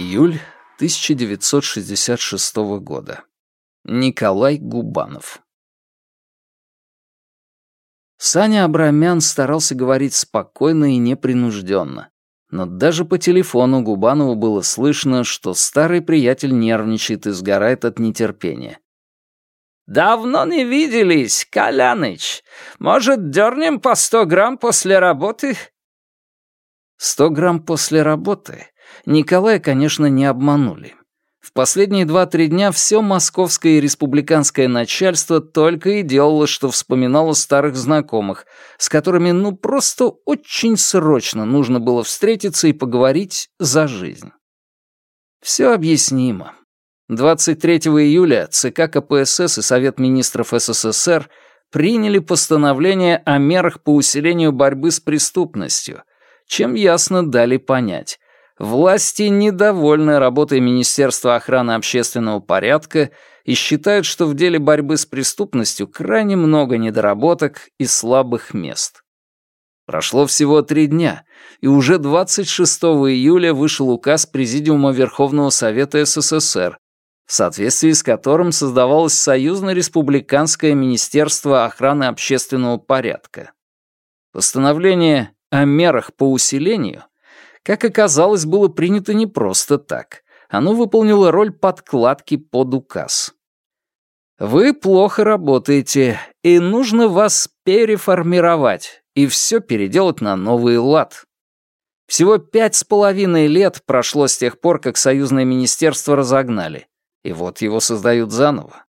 Июль 1966 года. Николай Губанов. Саня Абрамян старался говорить спокойно и непринужденно. Но даже по телефону Губанову было слышно, что старый приятель нервничает и сгорает от нетерпения. «Давно не виделись, Коляныч. Может, дернем по сто грамм после работы?» Сто грамм после работы Николая, конечно, не обманули. В последние два-три дня все московское и республиканское начальство только и делало, что вспоминало старых знакомых, с которыми ну просто очень срочно нужно было встретиться и поговорить за жизнь. Все объяснимо. 23 июля ЦК КПСС и Совет министров СССР приняли постановление о мерах по усилению борьбы с преступностью, чем ясно дали понять, Власти недовольны работой Министерства охраны общественного порядка и считают, что в деле борьбы с преступностью крайне много недоработок и слабых мест. Прошло всего три дня, и уже 26 июля вышел указ Президиума Верховного Совета СССР, в соответствии с которым создавалось Союзно-республиканское Министерство охраны общественного порядка. Постановление о мерах по усилению как оказалось, было принято не просто так. Оно выполнило роль подкладки под указ. Вы плохо работаете, и нужно вас переформировать и все переделать на новый лад. Всего пять с половиной лет прошло с тех пор, как союзное министерство разогнали, и вот его создают заново.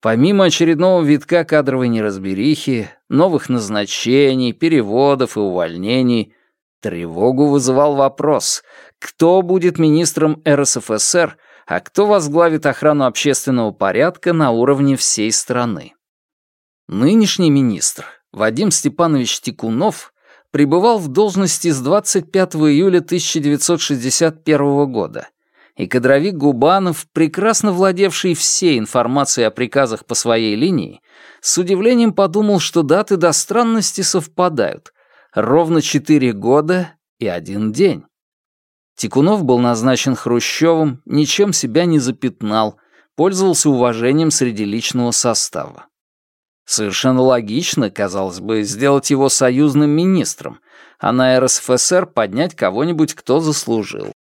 Помимо очередного витка кадровой неразберихи, новых назначений, переводов и увольнений, Тревогу вызывал вопрос, кто будет министром РСФСР, а кто возглавит охрану общественного порядка на уровне всей страны. Нынешний министр, Вадим Степанович Тикунов, пребывал в должности с 25 июля 1961 года, и кадровик Губанов, прекрасно владевший всей информацией о приказах по своей линии, с удивлением подумал, что даты до странности совпадают, ровно четыре года и один день. Тикунов был назначен Хрущевым, ничем себя не запятнал, пользовался уважением среди личного состава. Совершенно логично, казалось бы, сделать его союзным министром, а на РСФСР поднять кого-нибудь, кто заслужил.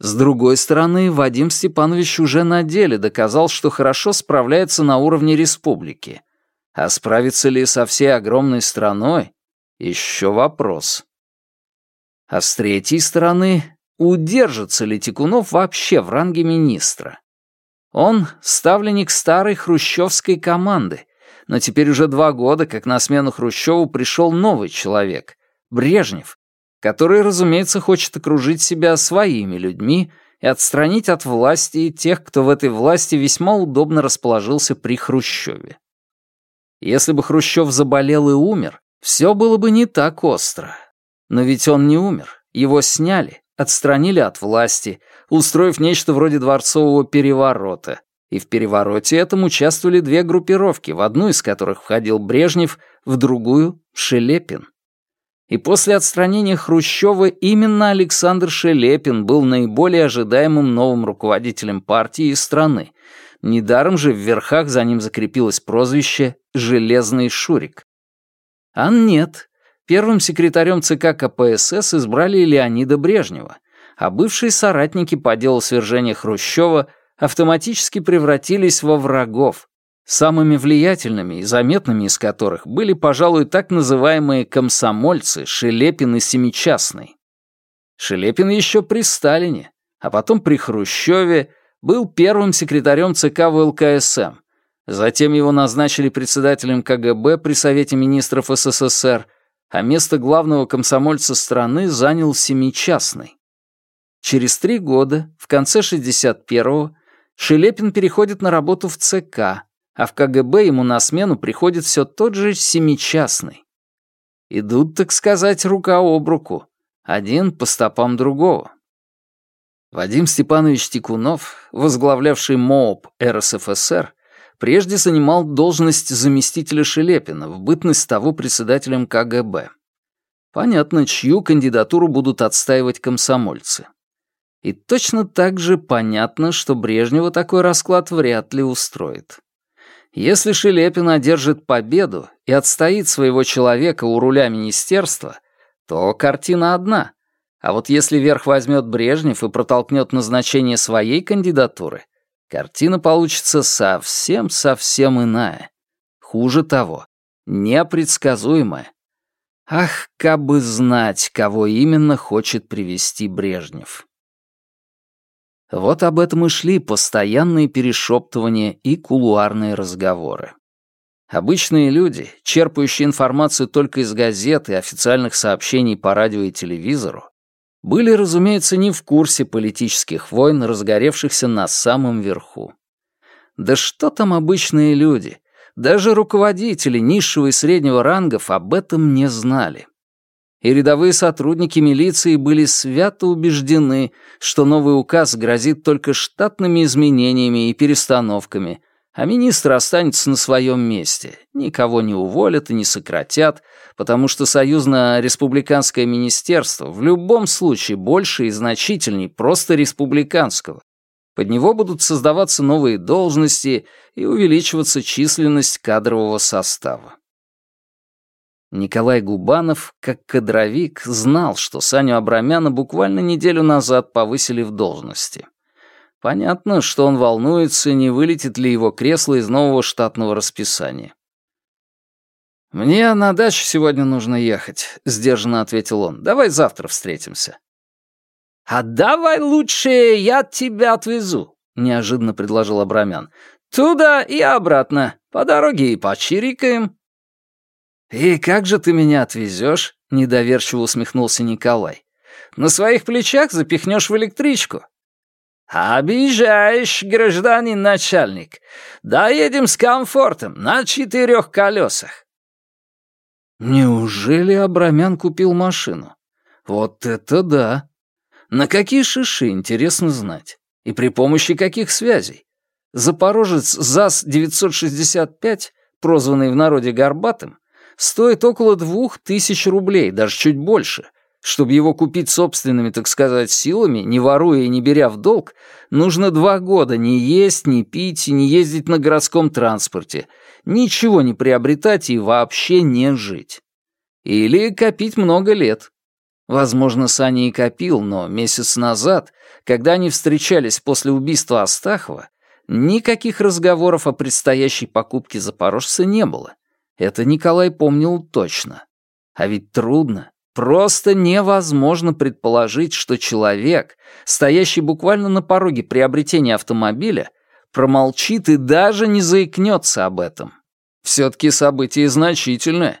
С другой стороны, Вадим Степанович уже на деле доказал, что хорошо справляется на уровне республики. А справится ли со всей огромной страной, еще вопрос. А с третьей стороны, удержится ли Тикунов вообще в ранге министра? Он — ставленник старой хрущевской команды, но теперь уже два года, как на смену Хрущеву пришел новый человек — Брежнев, который, разумеется, хочет окружить себя своими людьми и отстранить от власти тех, кто в этой власти весьма удобно расположился при Хрущеве. Если бы Хрущев заболел и умер, все было бы не так остро. Но ведь он не умер. Его сняли, отстранили от власти, устроив нечто вроде дворцового переворота. И в перевороте этом участвовали две группировки, в одну из которых входил Брежнев, в другую — Шелепин. И после отстранения Хрущева именно Александр Шелепин был наиболее ожидаемым новым руководителем партии и страны. Недаром же в верхах за ним закрепилось прозвище «Железный Шурик». А нет. Первым секретарем ЦК КПСС избрали Леонида Брежнева, а бывшие соратники по делу свержения Хрущева автоматически превратились во врагов, самыми влиятельными и заметными из которых были, пожалуй, так называемые комсомольцы Шелепин и Семичастный. Шелепин еще при Сталине, а потом при Хрущеве был первым секретарем ЦК ВЛКСМ, Затем его назначили председателем КГБ при Совете министров СССР, а место главного комсомольца страны занял Семичастный. Через три года, в конце 61-го, Шелепин переходит на работу в ЦК, а в КГБ ему на смену приходит все тот же Семичастный. Идут, так сказать, рука об руку, один по стопам другого. Вадим Степанович Тикунов, возглавлявший МООП РСФСР, Прежде занимал должность заместителя Шелепина, в бытность того председателем КГБ. Понятно, чью кандидатуру будут отстаивать комсомольцы. И точно так же понятно, что Брежнева такой расклад вряд ли устроит. Если Шелепин одержит победу и отстоит своего человека у руля министерства, то картина одна. А вот если верх возьмет Брежнев и протолкнет назначение своей кандидатуры, картина получится совсем-совсем иная. Хуже того, непредсказуемая. Ах, кабы знать, кого именно хочет привести Брежнев. Вот об этом и шли постоянные перешептывания и кулуарные разговоры. Обычные люди, черпающие информацию только из газет и официальных сообщений по радио и телевизору, были, разумеется, не в курсе политических войн, разгоревшихся на самом верху. Да что там обычные люди? Даже руководители низшего и среднего рангов об этом не знали и рядовые сотрудники милиции были свято убеждены, что новый указ грозит только штатными изменениями и перестановками, а министр останется на своем месте, никого не уволят и не сократят, потому что союзно-республиканское министерство в любом случае больше и значительней просто республиканского. Под него будут создаваться новые должности и увеличиваться численность кадрового состава. Николай Губанов, как кадровик, знал, что Саню Абрамяна буквально неделю назад повысили в должности. Понятно, что он волнуется, не вылетит ли его кресло из нового штатного расписания. «Мне на дачу сегодня нужно ехать», — сдержанно ответил он. «Давай завтра встретимся». «А давай лучше я тебя отвезу», — неожиданно предложил Абрамян. «Туда и обратно. По дороге и почирикаем». «И как же ты меня отвезешь?» — недоверчиво усмехнулся Николай. «На своих плечах запихнешь в электричку». «Обижаешь, гражданин начальник. Доедем с комфортом, на четырех колесах». Неужели Абрамян купил машину? Вот это да! На какие шиши, интересно знать. И при помощи каких связей? Запорожец ЗАЗ-965, прозванный в народе Горбатым, стоит около двух тысяч рублей, даже чуть больше. Чтобы его купить собственными, так сказать, силами, не воруя и не беря в долг, нужно два года не есть, не пить и не ездить на городском транспорте, ничего не приобретать и вообще не жить. Или копить много лет. Возможно, Саня и копил, но месяц назад, когда они встречались после убийства Астахова, никаких разговоров о предстоящей покупке запорожца не было. Это Николай помнил точно. А ведь трудно, просто невозможно предположить, что человек, стоящий буквально на пороге приобретения автомобиля, промолчит и даже не заикнется об этом. Все-таки событие значительное.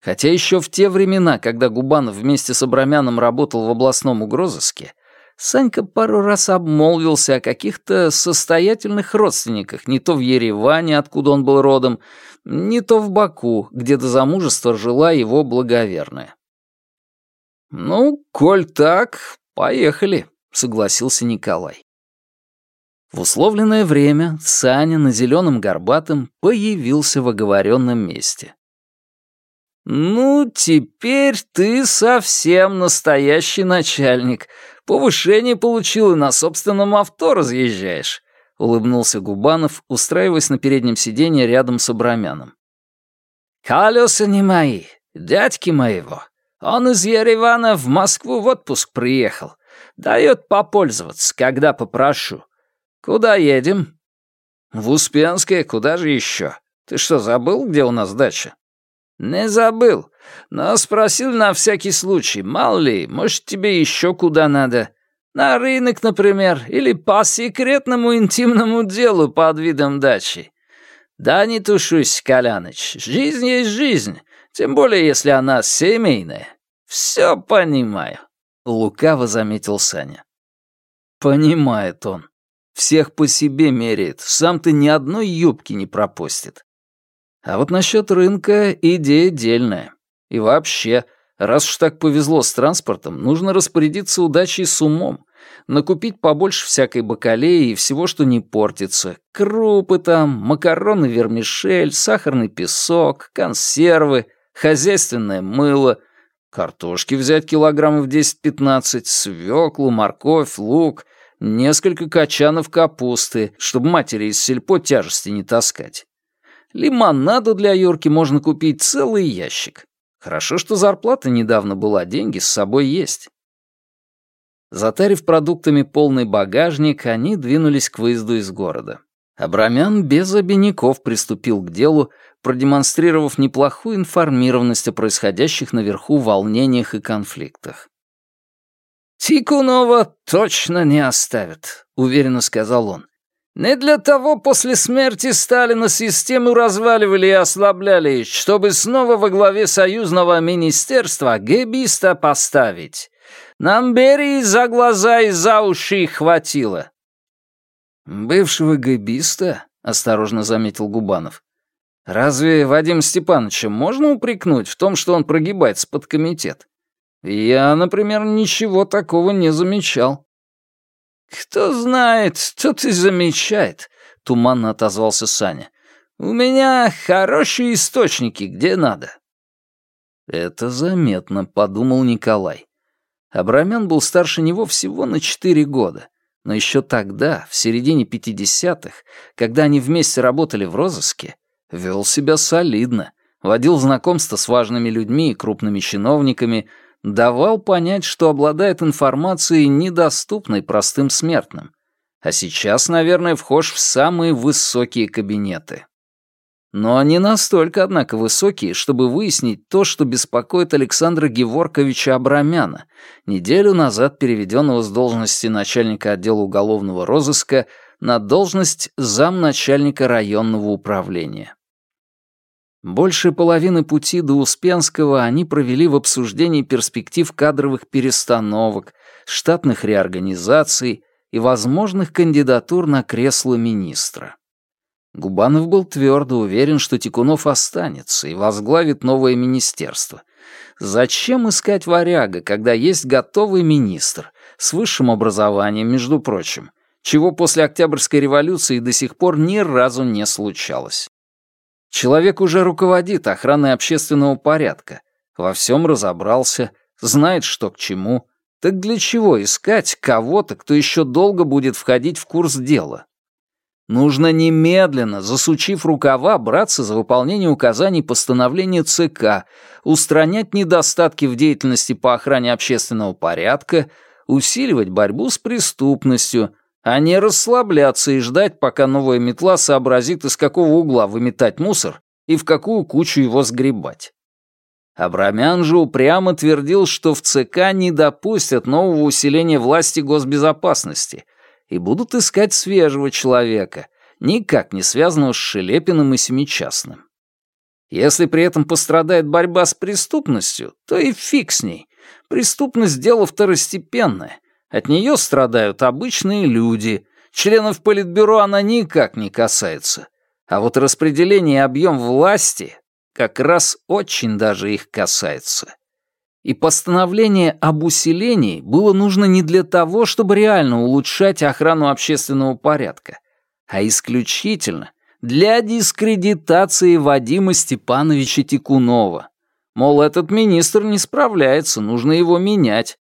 Хотя еще в те времена, когда Губанов вместе с Абрамяном работал в областном угрозыске, Санька пару раз обмолвился о каких-то состоятельных родственниках, не то в Ереване, откуда он был родом, не то в Баку, где до замужества жила его благоверная. «Ну, коль так, поехали», — согласился Николай. В условленное время Саня на зеленом горбатом появился в оговоренном месте. «Ну, теперь ты совсем настоящий начальник. Повышение получил и на собственном авто разъезжаешь», — улыбнулся Губанов, устраиваясь на переднем сиденье рядом с Абрамяном. «Колеса не мои, дядьки моего. Он из Еревана в Москву в отпуск приехал. Дает попользоваться, когда попрошу. Куда едем?» «В Успенское, куда же еще? Ты что, забыл, где у нас дача?» «Не забыл, но спросил на всякий случай, мало ли, может, тебе еще куда надо. На рынок, например, или по секретному интимному делу под видом дачи. Да не тушусь, Коляныч, жизнь есть жизнь, тем более, если она семейная. Все понимаю», — лукаво заметил Саня. «Понимает он. Всех по себе меряет, сам-то ни одной юбки не пропустит. А вот насчет рынка идея дельная. И вообще, раз уж так повезло с транспортом, нужно распорядиться удачей с умом, накупить побольше всякой бакалеи и всего, что не портится. Крупы там, макароны вермишель, сахарный песок, консервы, хозяйственное мыло. Картошки взять килограммов 10-15, свеклу, морковь, лук, несколько качанов капусты, чтобы матери из сельпо тяжести не таскать. Лимонаду для Юрки можно купить целый ящик. Хорошо, что зарплата недавно была, деньги с собой есть. Затарив продуктами полный багажник, они двинулись к выезду из города. Абрамян без обиняков приступил к делу, продемонстрировав неплохую информированность о происходящих наверху волнениях и конфликтах. «Тикунова точно не оставят», — уверенно сказал он. «Не для того после смерти Сталина систему разваливали и ослабляли, чтобы снова во главе союзного министерства гэбиста поставить. Нам Берии за глаза и за уши хватило». «Бывшего гэбиста?» — осторожно заметил Губанов. «Разве Вадим Степановича можно упрекнуть в том, что он прогибается под комитет? Я, например, ничего такого не замечал». «Кто знает, тот и замечает», — туманно отозвался Саня. «У меня хорошие источники, где надо». «Это заметно», — подумал Николай. Абрамян был старше него всего на четыре года, но еще тогда, в середине пятидесятых, когда они вместе работали в розыске, вел себя солидно, водил знакомства с важными людьми и крупными чиновниками, давал понять, что обладает информацией, недоступной простым смертным. А сейчас, наверное, вхож в самые высокие кабинеты. Но не настолько, однако, высокие, чтобы выяснить то, что беспокоит Александра Геворковича Абрамяна, неделю назад переведенного с должности начальника отдела уголовного розыска на должность замначальника районного управления. Больше половины пути до Успенского они провели в обсуждении перспектив кадровых перестановок, штатных реорганизаций и возможных кандидатур на кресло министра. Губанов был твердо уверен, что Тикунов останется и возглавит новое министерство. Зачем искать варяга, когда есть готовый министр, с высшим образованием, между прочим, чего после Октябрьской революции до сих пор ни разу не случалось? Человек уже руководит охраной общественного порядка, во всем разобрался, знает, что к чему. Так для чего искать кого-то, кто еще долго будет входить в курс дела? Нужно немедленно, засучив рукава, браться за выполнение указаний постановления ЦК, устранять недостатки в деятельности по охране общественного порядка, усиливать борьбу с преступностью, а не расслабляться и ждать, пока новая метла сообразит, из какого угла выметать мусор и в какую кучу его сгребать. Абрамян же упрямо твердил, что в ЦК не допустят нового усиления власти госбезопасности и будут искать свежего человека, никак не связанного с Шелепиным и Семичастным. Если при этом пострадает борьба с преступностью, то и фиг с ней. Преступность — дело второстепенное, от нее страдают обычные люди. Членов Политбюро она никак не касается. А вот распределение и объем власти как раз очень даже их касается. И постановление об усилении было нужно не для того, чтобы реально улучшать охрану общественного порядка, а исключительно для дискредитации Вадима Степановича Тикунова. Мол, этот министр не справляется, нужно его менять.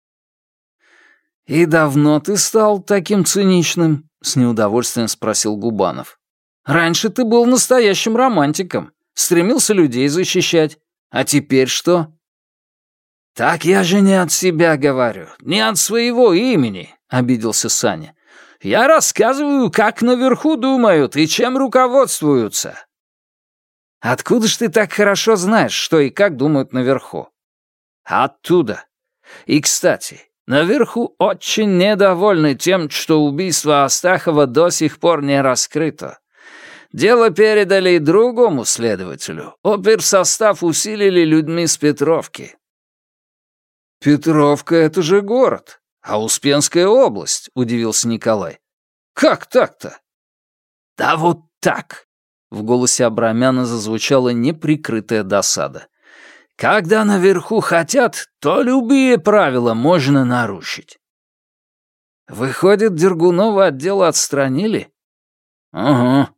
«И давно ты стал таким циничным?» — с неудовольствием спросил Губанов. «Раньше ты был настоящим романтиком, стремился людей защищать. А теперь что?» «Так я же не от себя говорю, не от своего имени», — обиделся Саня. «Я рассказываю, как наверху думают и чем руководствуются». «Откуда ж ты так хорошо знаешь, что и как думают наверху?» «Оттуда. И, кстати, Наверху очень недовольны тем, что убийство Астахова до сих пор не раскрыто. Дело передали и другому следователю. Оперсостав усилили людьми с Петровки. «Петровка — это же город, а Успенская область», — удивился Николай. «Как так-то?» «Да вот так!» — в голосе Абрамяна зазвучала неприкрытая досада. Когда наверху хотят, то любые правила можно нарушить. Выходит, Дергунова от дела отстранили? Ага.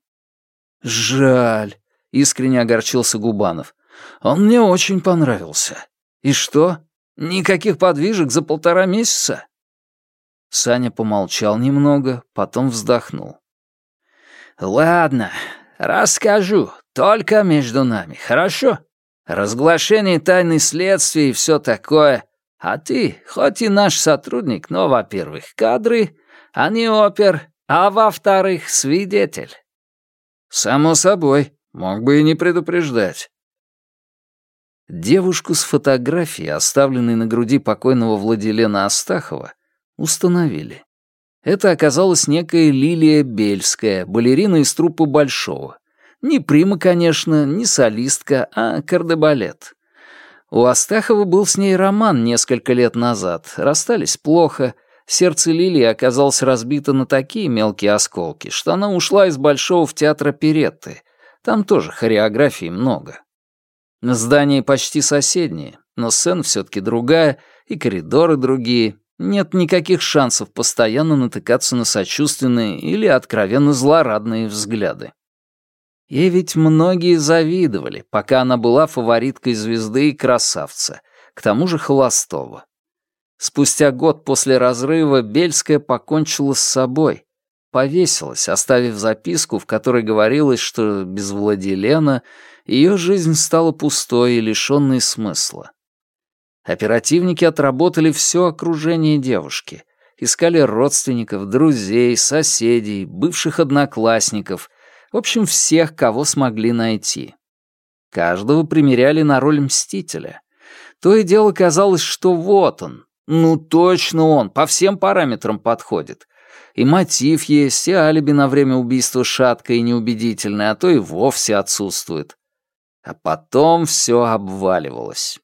Жаль, искренне огорчился Губанов. Он мне очень понравился. И что? Никаких подвижек за полтора месяца?» Саня помолчал немного, потом вздохнул. «Ладно, расскажу, только между нами, хорошо? Разглашение тайны следствия и все такое. А ты, хоть и наш сотрудник, но, во-первых, кадры, а не опер, а во-вторых, свидетель». «Само собой, мог бы и не предупреждать». Девушку с фотографией, оставленной на груди покойного Владилена Астахова, установили. Это оказалась некая Лилия Бельская, балерина из труппы Большого. Не прима, конечно, не солистка, а кардебалет. У Астахова был с ней роман несколько лет назад. Расстались плохо. Сердце Лилии оказалось разбито на такие мелкие осколки, что она ушла из Большого в театр оперетты. Там тоже хореографии много. Здание почти соседнее, но сцена все-таки другая, и коридоры другие. Нет никаких шансов постоянно натыкаться на сочувственные или откровенно злорадные взгляды. Ей ведь многие завидовали, пока она была фавориткой звезды и красавца, к тому же холостого. Спустя год после разрыва Бельская покончила с собой, повесилась, оставив записку, в которой говорилось, что без Владилена ее жизнь стала пустой и лишенной смысла. Оперативники отработали все окружение девушки, искали родственников, друзей, соседей, бывших одноклассников, в общем, всех, кого смогли найти. Каждого примеряли на роль мстителя. То и дело казалось, что вот он, ну точно он, по всем параметрам подходит. И мотив есть, и алиби на время убийства шатко и неубедительное, а то и вовсе отсутствует. А потом все обваливалось.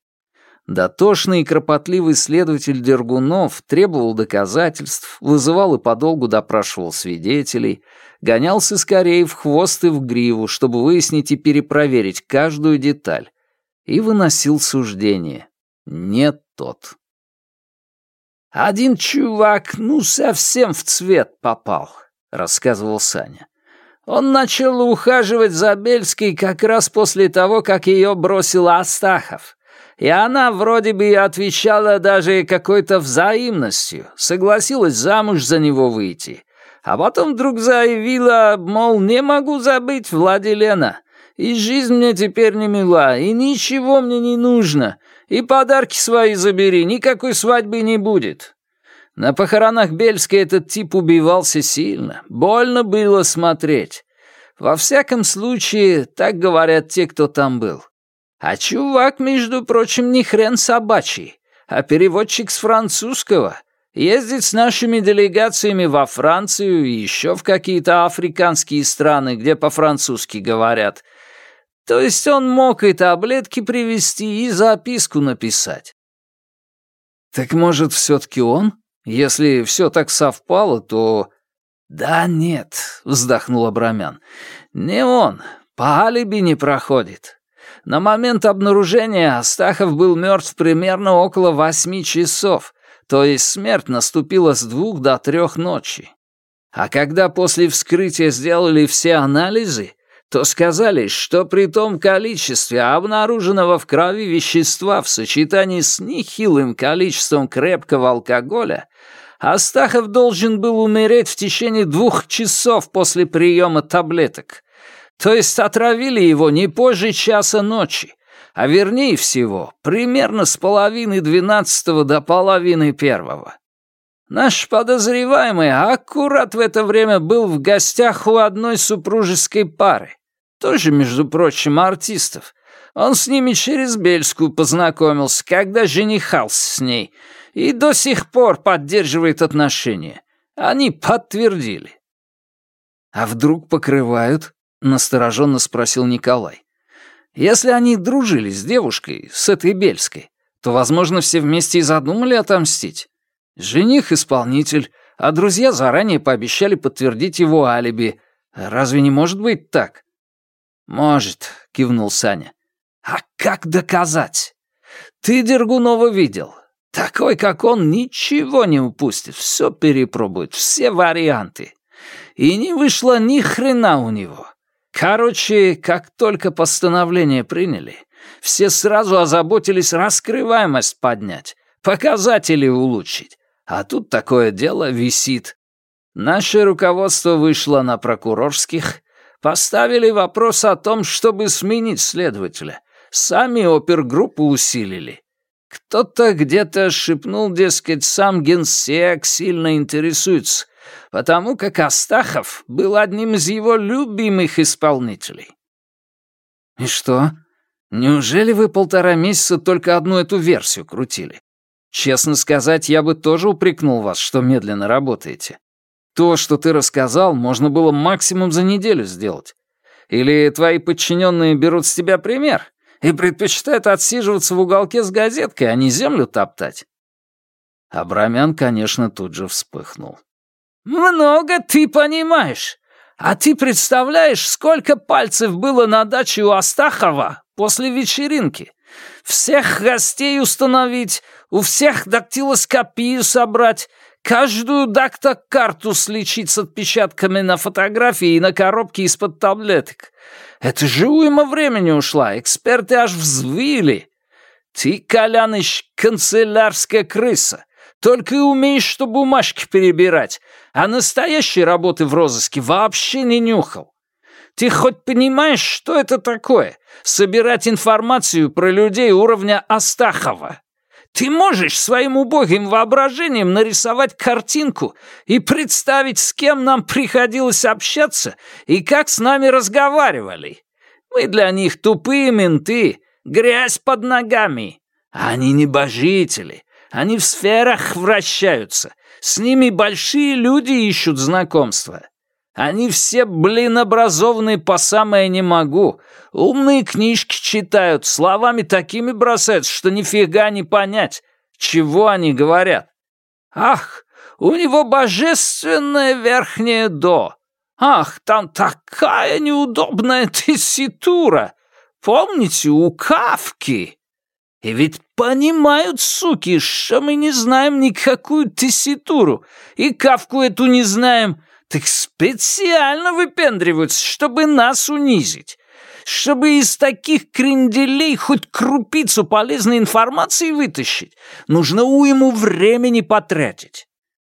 Дотошный и кропотливый следователь Дергунов требовал доказательств, вызывал и подолгу допрашивал свидетелей, гонялся скорее в хвост и в гриву, чтобы выяснить и перепроверить каждую деталь, и выносил суждение. Не тот. «Один чувак, ну, совсем в цвет попал», — рассказывал Саня. Он начал ухаживать за Бельской как раз после того, как ее бросил Астахов. И она вроде бы отвечала даже какой-то взаимностью, согласилась замуж за него выйти. А потом вдруг заявила, мол, не могу забыть Владилена, и жизнь мне теперь не мила, и ничего мне не нужно, и подарки свои забери, никакой свадьбы не будет. На похоронах Бельской этот тип убивался сильно. Больно было смотреть. Во всяком случае, так говорят те, кто там был. А чувак, между прочим, не хрен собачий, а переводчик с французского. Ездит с нашими делегациями во Францию и еще в какие-то африканские страны, где по-французски говорят. То есть он мог и таблетки привезти, и записку написать. Так может, все-таки он? Если все так совпало, то... «Да нет», — вздохнул Абрамян, — «не он, по алиби не проходит. На момент обнаружения Астахов был мертв примерно около восьми часов, то есть смерть наступила с двух до трех ночи. А когда после вскрытия сделали все анализы, то сказали, что при том количестве обнаруженного в крови вещества в сочетании с нехилым количеством крепкого алкоголя Астахов должен был умереть в течение двух часов после приема таблеток. То есть отравили его не позже часа ночи, а вернее всего, примерно с половины двенадцатого до половины первого. Наш подозреваемый аккурат в это время был в гостях у одной супружеской пары, тоже, между прочим, артистов. Он с ними через Бельскую познакомился, когда женихался с ней, и до сих пор поддерживает отношения. Они подтвердили. «А вдруг покрывают?» — настороженно спросил Николай. «Если они дружили с девушкой, с этой Бельской, то, возможно, все вместе и задумали отомстить. Жених-исполнитель, а друзья заранее пообещали подтвердить его алиби. Разве не может быть так?» «Может», — кивнул Саня. «А как доказать? Ты Дергунова видел. Такой, как он, ничего не упустит, все перепробует, все варианты. И не вышло ни хрена у него. Короче, как только постановление приняли, все сразу озаботились раскрываемость поднять, показатели улучшить. А тут такое дело висит. Наше руководство вышло на прокурорских, поставили вопрос о том, чтобы сменить следователя. Сами опергруппу усилили. Кто-то где-то шепнул, дескать, сам генсек сильно интересуется, потому как Астахов был одним из его любимых исполнителей. «И что? Неужели вы полтора месяца только одну эту версию крутили? Честно сказать, я бы тоже упрекнул вас, что медленно работаете. То, что ты рассказал, можно было максимум за неделю сделать. Или твои подчиненные берут с тебя пример и предпочитают отсиживаться в уголке с газеткой, а не землю топтать?» Абрамян, конечно, тут же вспыхнул. «Много ты понимаешь. А ты представляешь, сколько пальцев было на даче у Астахова после вечеринки? Всех гостей установить, у всех дактилоскопию собрать, каждую дактокарту сличить с отпечатками на фотографии и на коробке из-под таблеток. Это же уйма времени ушла, эксперты аж взвыли. Ты, Коляныч, канцелярская крыса. Только и умеешь, что бумажки перебирать, а настоящей работы в розыске вообще не нюхал. Ты хоть понимаешь, что это такое? Собирать информацию про людей уровня Астахова. Ты можешь своим убогим воображением нарисовать картинку и представить, с кем нам приходилось общаться и как с нами разговаривали. Мы для них тупые менты, грязь под ногами. Они небожители, они в сферах вращаются. С ними большие люди ищут знакомства. Они все, блин, образованные по самое не могу. Умные книжки читают, словами такими бросаются, что нифига не понять, чего они говорят. Ах, у него божественное верхнее «до». Ах, там такая неудобная тесситура. Помните, у Кавки? И ведь понимают, суки, что мы не знаем никакую тесситуру, и Кавку эту не знаем, так специально выпендриваются, чтобы нас унизить. Чтобы из таких кренделей хоть крупицу полезной информации вытащить, нужно уйму времени потратить.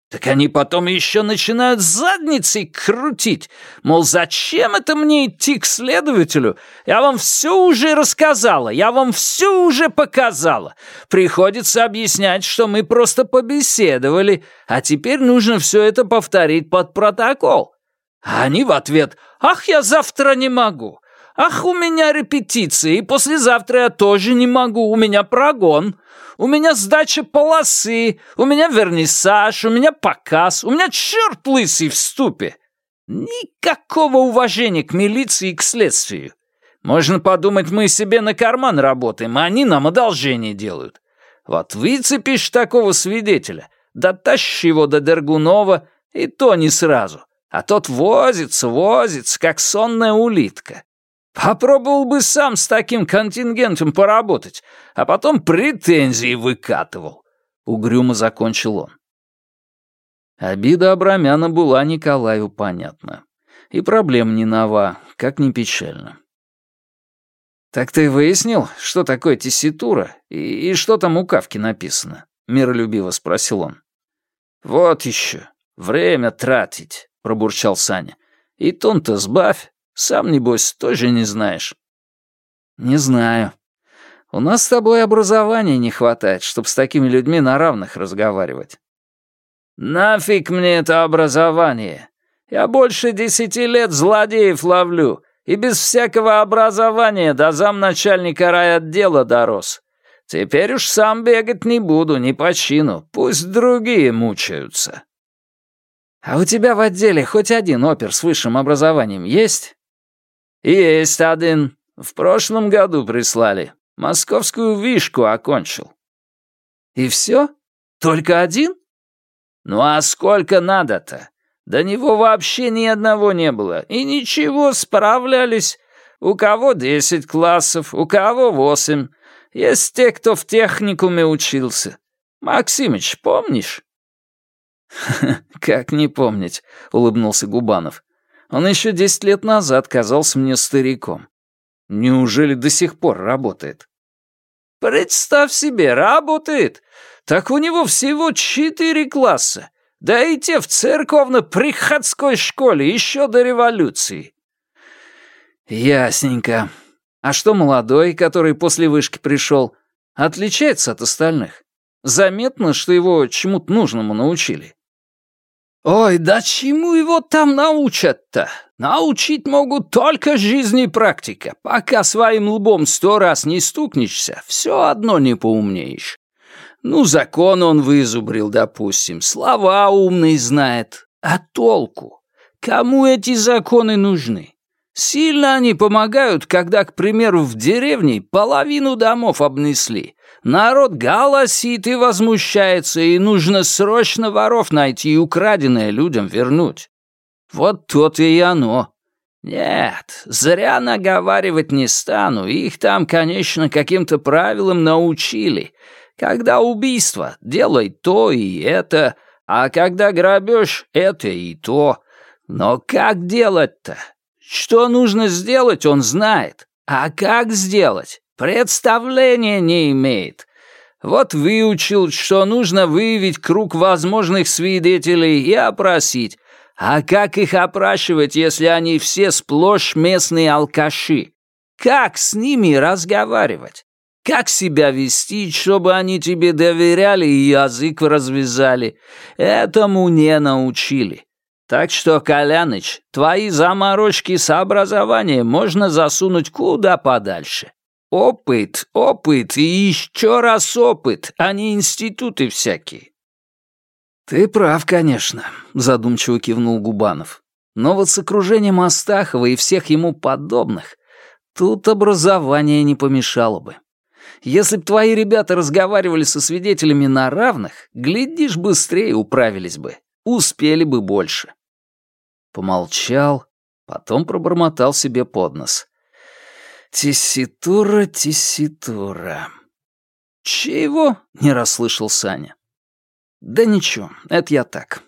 Так они потом еще начинают задницей крутить. Мол, зачем это мне идти к следователю? Я вам все уже рассказала, я вам все уже показала. Приходится объяснять, что мы просто побеседовали, а теперь нужно все это повторить под протокол. А они в ответ «Ах, я завтра не могу». «Ах, у меня репетиции, и послезавтра я тоже не могу, у меня прогон». У меня сдача полосы, у меня вернисаж, у меня показ, у меня черт лысый в ступе. Никакого уважения к милиции и к следствию. Можно подумать, мы себе на карман работаем, а они нам одолжение делают. Вот выцепишь такого свидетеля, дотащишь его до Дергунова, и то не сразу. А тот возится, возится, как сонная улитка. Попробовал бы сам с таким контингентом поработать, а потом претензии выкатывал. Угрюмо закончил он. Обида Абрамяна была Николаю понятна. И проблем не нова, как ни печально. «Так ты выяснил, что такое тесситура и, и что там у Кавки написано?» — миролюбиво спросил он. «Вот еще. Время тратить», — пробурчал Саня. «И тон-то сбавь. Сам, небось, тоже не знаешь». «Не знаю. У нас с тобой образования не хватает, чтобы с такими людьми на равных разговаривать». «Нафиг мне это образование? Я больше десяти лет злодеев ловлю, и без всякого образования до замначальника райотдела дорос. Теперь уж сам бегать не буду, не по чину, пусть другие мучаются». «А у тебя в отделе хоть один опер с высшим образованием есть?» «Есть один. В прошлом году прислали. Московскую вишку окончил». «И все? Только один?» «Ну а сколько надо-то? До него вообще ни одного не было. И ничего, справлялись. У кого десять классов, у кого восемь. Есть те, кто в техникуме учился. Максимыч, помнишь?» «Как не помнить?» — улыбнулся Губанов. Он еще десять лет назад казался мне стариком. Неужели до сих пор работает? Представь себе, работает. Так у него всего четыре класса. Да и те в церковно-приходской школе еще до революции. Ясненько. А что молодой, который после вышки пришел, отличается от остальных? Заметно, что его чему-то нужному научили. «Ой, да чему его там научат-то? Научить могут только жизнь и практика. Пока своим лбом сто раз не стукнешься, все одно не поумнеешь. Ну, закон он вызубрил, допустим, слова умный знает. А толку? Кому эти законы нужны? Сильно они помогают, когда, к примеру, в деревне половину домов обнесли. Народ голосит и возмущается, и нужно срочно воров найти и украденное людям вернуть. Вот то-то и оно. Нет, зря наговаривать не стану, их там, конечно, каким-то правилам научили. Когда убийство, делай то и это, а когда грабеж, это и то. Но как делать-то? Что нужно сделать, он знает. А как сделать? Представления не имеет. Вот выучил, что нужно выявить круг возможных свидетелей и опросить. А как их опрашивать, если они все сплошь местные алкаши? Как с ними разговаривать? Как себя вести, чтобы они тебе доверяли и язык развязали? Этому не научили. Так что, Коляныч, твои заморочки с образованием можно засунуть куда подальше. Опыт, опыт и еще раз опыт, а не институты всякие. «Ты прав, конечно», — задумчиво кивнул Губанов. «Но вот с окружением Астахова и всех ему подобных тут образование не помешало бы. Если б твои ребята разговаривали со свидетелями на равных, глядишь, быстрее управились бы, успели бы больше. Помолчал, потом пробормотал себе под нос. «Тесситура, тесситура». «Чего?» — не расслышал Саня. «Да ничего, это я так.